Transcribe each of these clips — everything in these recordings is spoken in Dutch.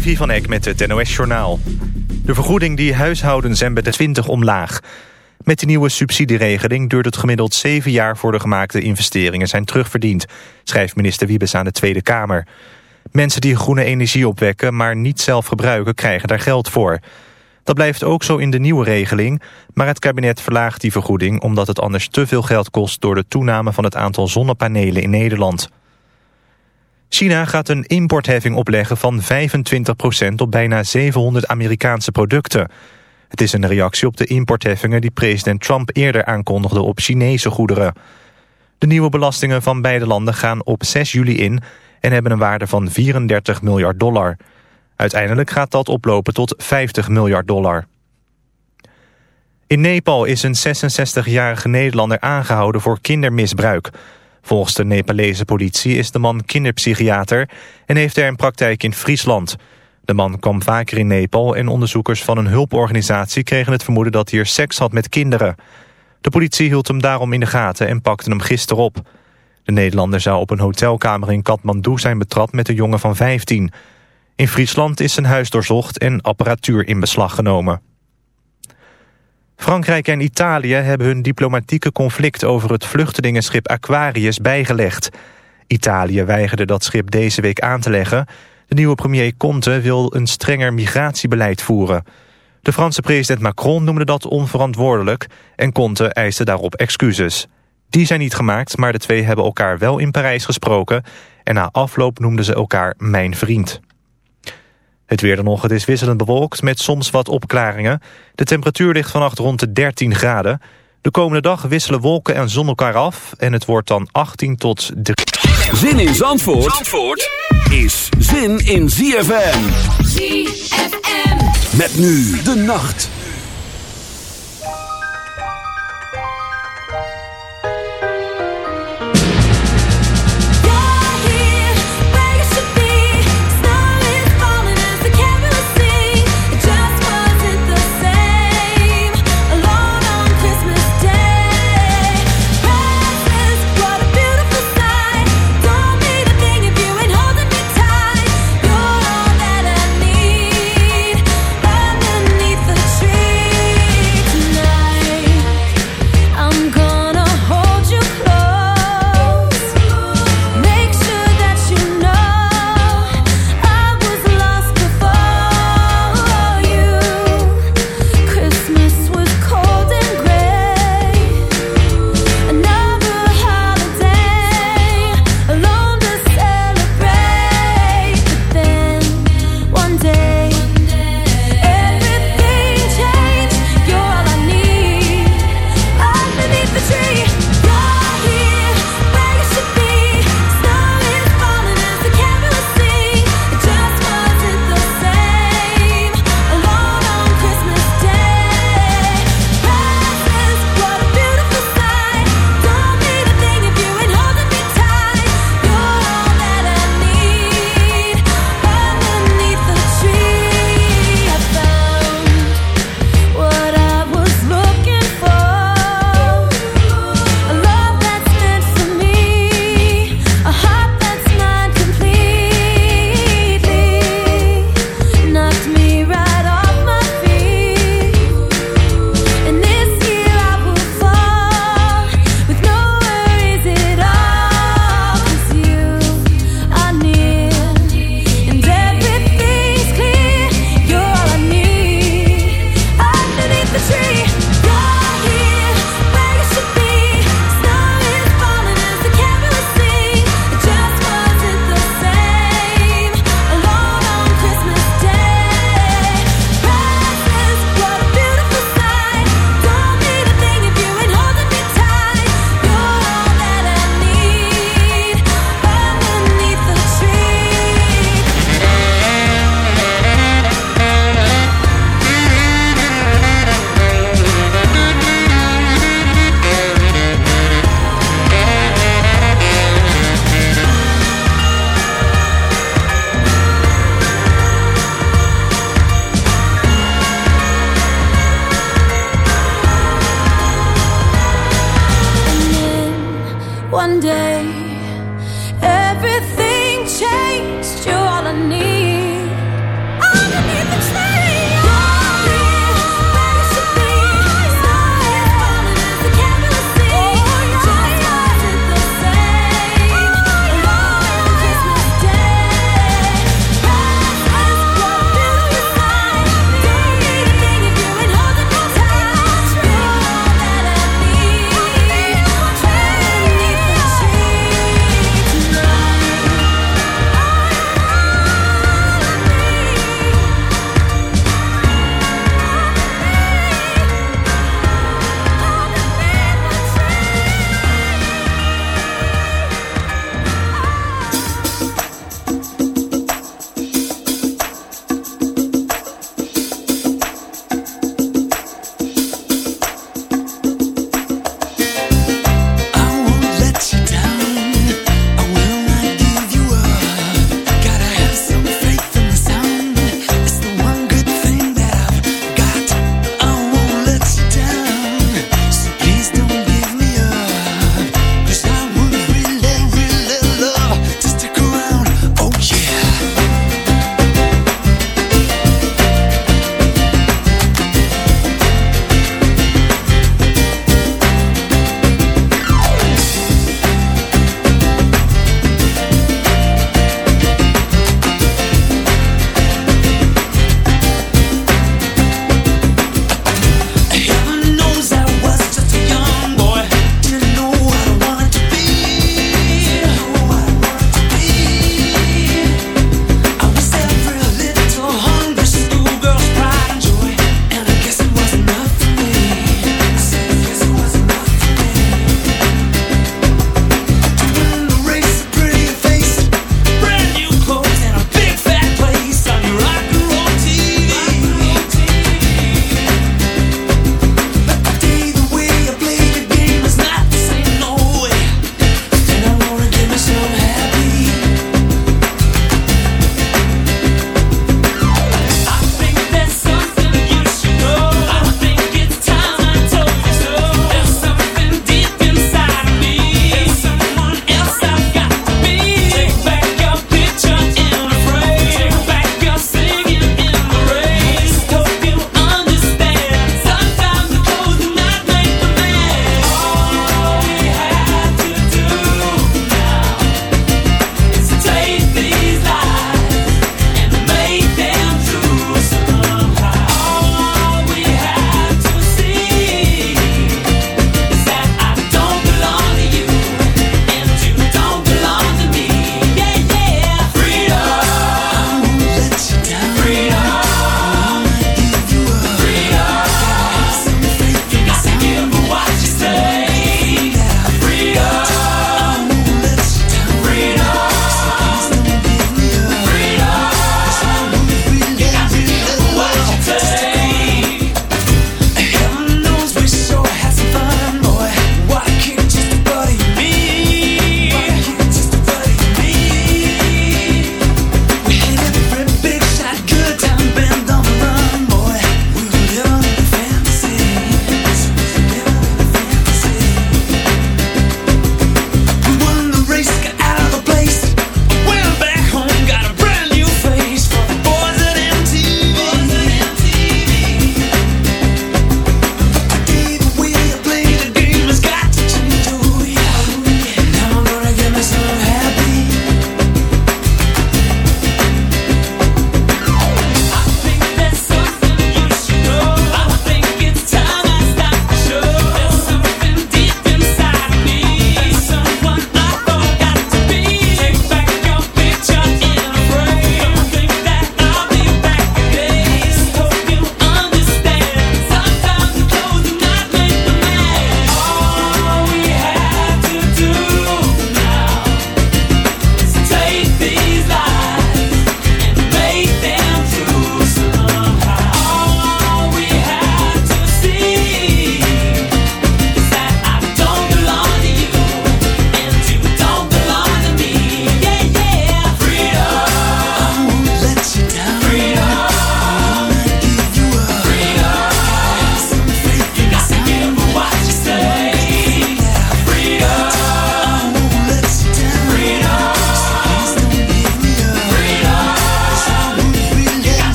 Levi van Eck met het NOS-journaal. De vergoeding die huishoudens en de 20 omlaag. Met de nieuwe subsidieregeling duurt het gemiddeld 7 jaar... voor de gemaakte investeringen zijn terugverdiend... schrijft minister Wiebes aan de Tweede Kamer. Mensen die groene energie opwekken, maar niet zelf gebruiken... krijgen daar geld voor. Dat blijft ook zo in de nieuwe regeling... maar het kabinet verlaagt die vergoeding... omdat het anders te veel geld kost... door de toename van het aantal zonnepanelen in Nederland... China gaat een importheffing opleggen van 25% op bijna 700 Amerikaanse producten. Het is een reactie op de importheffingen die president Trump eerder aankondigde op Chinese goederen. De nieuwe belastingen van beide landen gaan op 6 juli in en hebben een waarde van 34 miljard dollar. Uiteindelijk gaat dat oplopen tot 50 miljard dollar. In Nepal is een 66-jarige Nederlander aangehouden voor kindermisbruik. Volgens de Nepalese politie is de man kinderpsychiater... en heeft er een praktijk in Friesland. De man kwam vaker in Nepal en onderzoekers van een hulporganisatie... kregen het vermoeden dat hij er seks had met kinderen. De politie hield hem daarom in de gaten en pakte hem gisteren op. De Nederlander zou op een hotelkamer in Kathmandu zijn betrapt met een jongen van 15. In Friesland is zijn huis doorzocht en apparatuur in beslag genomen. Frankrijk en Italië hebben hun diplomatieke conflict over het vluchtelingenschip Aquarius bijgelegd. Italië weigerde dat schip deze week aan te leggen. De nieuwe premier Conte wil een strenger migratiebeleid voeren. De Franse president Macron noemde dat onverantwoordelijk en Conte eiste daarop excuses. Die zijn niet gemaakt, maar de twee hebben elkaar wel in Parijs gesproken... en na afloop noemden ze elkaar mijn vriend. Het weer dan nog, het is wisselend bewolkt met soms wat opklaringen. De temperatuur ligt vannacht rond de 13 graden. De komende dag wisselen wolken en zon elkaar af en het wordt dan 18 tot... De... Zin in Zandvoort, Zandvoort is zin in ZFM. ZFM. Met nu de nacht.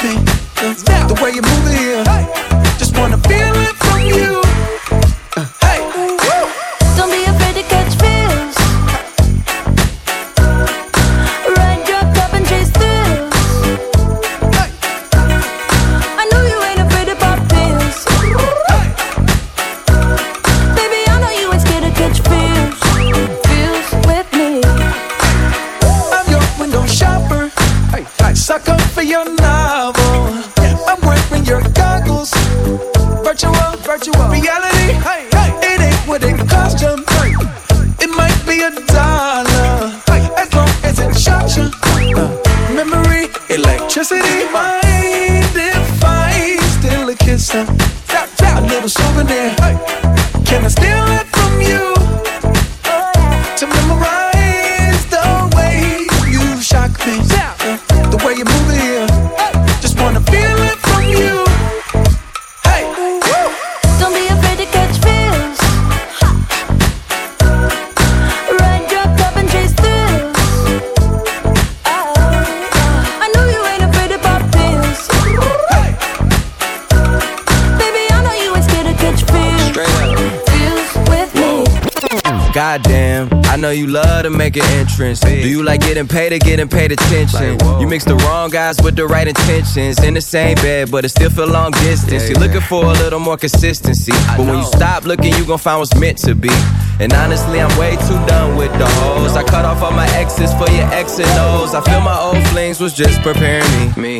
thing. The, way you move it here. Getting paid or getting paid attention. Like, you mix the wrong guys with the right intentions. In the same bed, but it still feel long distance. Yeah, You're looking for a little more consistency. I but know. when you stop looking, you gon' find what's meant to be. And honestly, I'm way too done with the hoes. I cut off all my exes for your X and O's. I feel my old flings was just preparing me.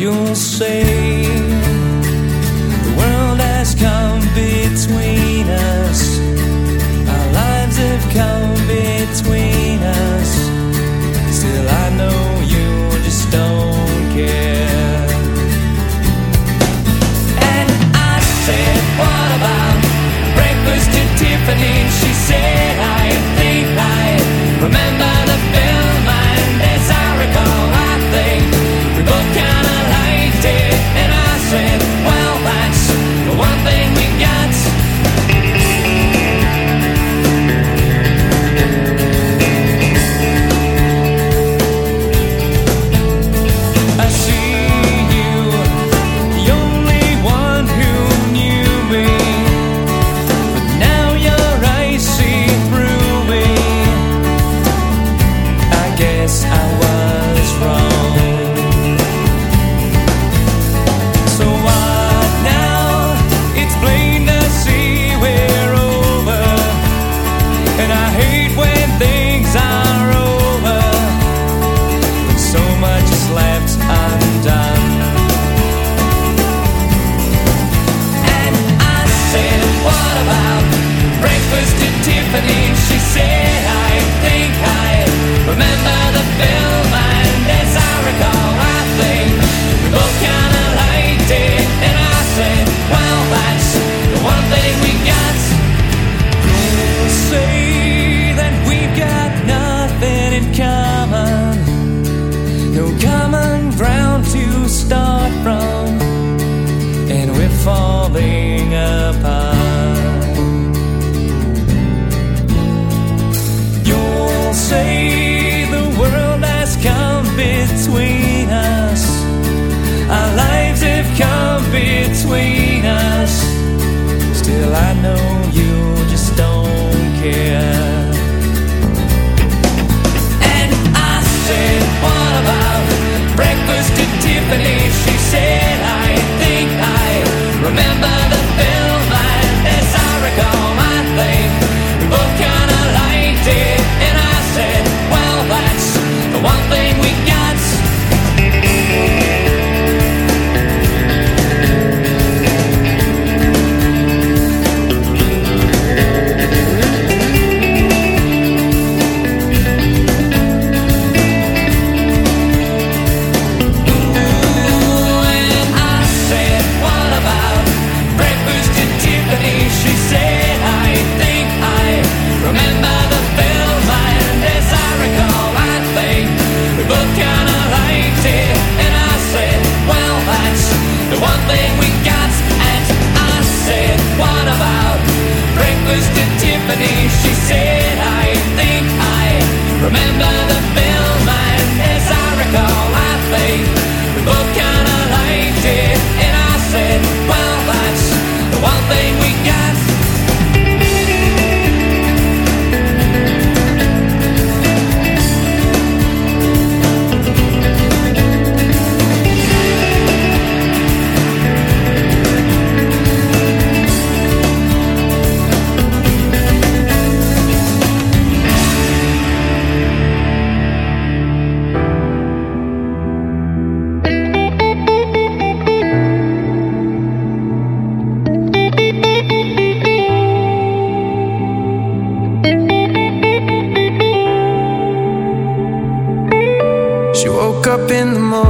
you'll say the world has come between us, our lives have come. in the morning.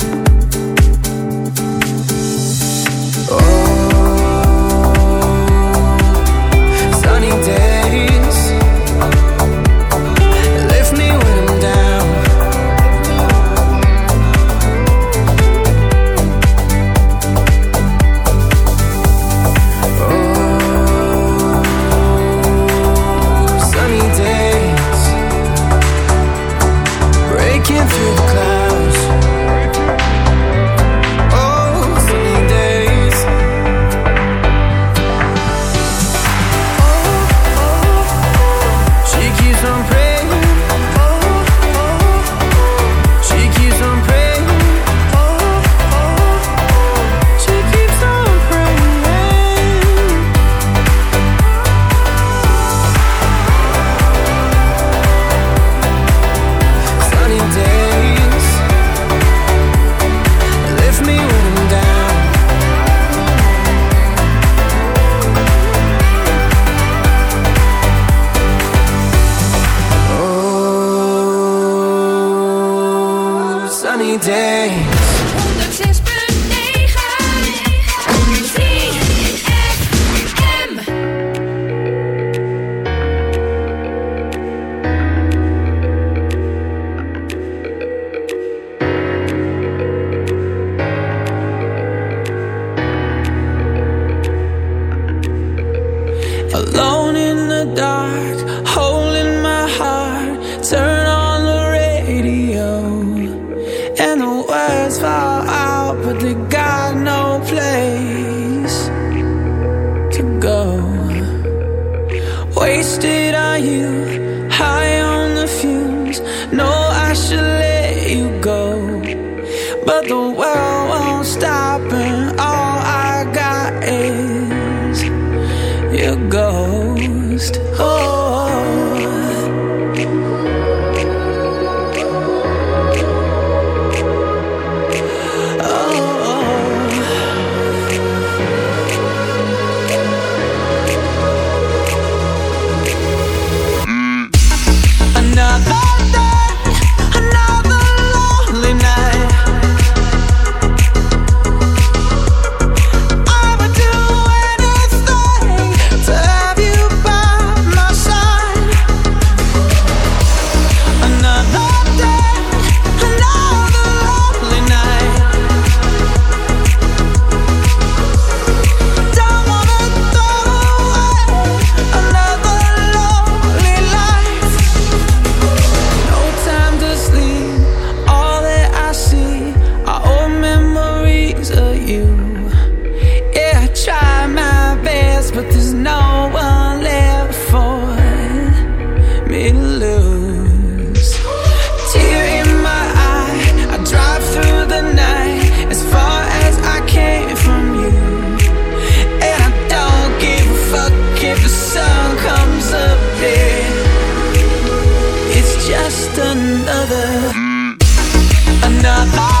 Alone in the dark, holding my heart. Turn on the radio, and the words fall out, but they got no place to go. Wasted on you, high on the fumes. No, I should let you go, but the world. bye.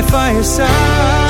by the fireside.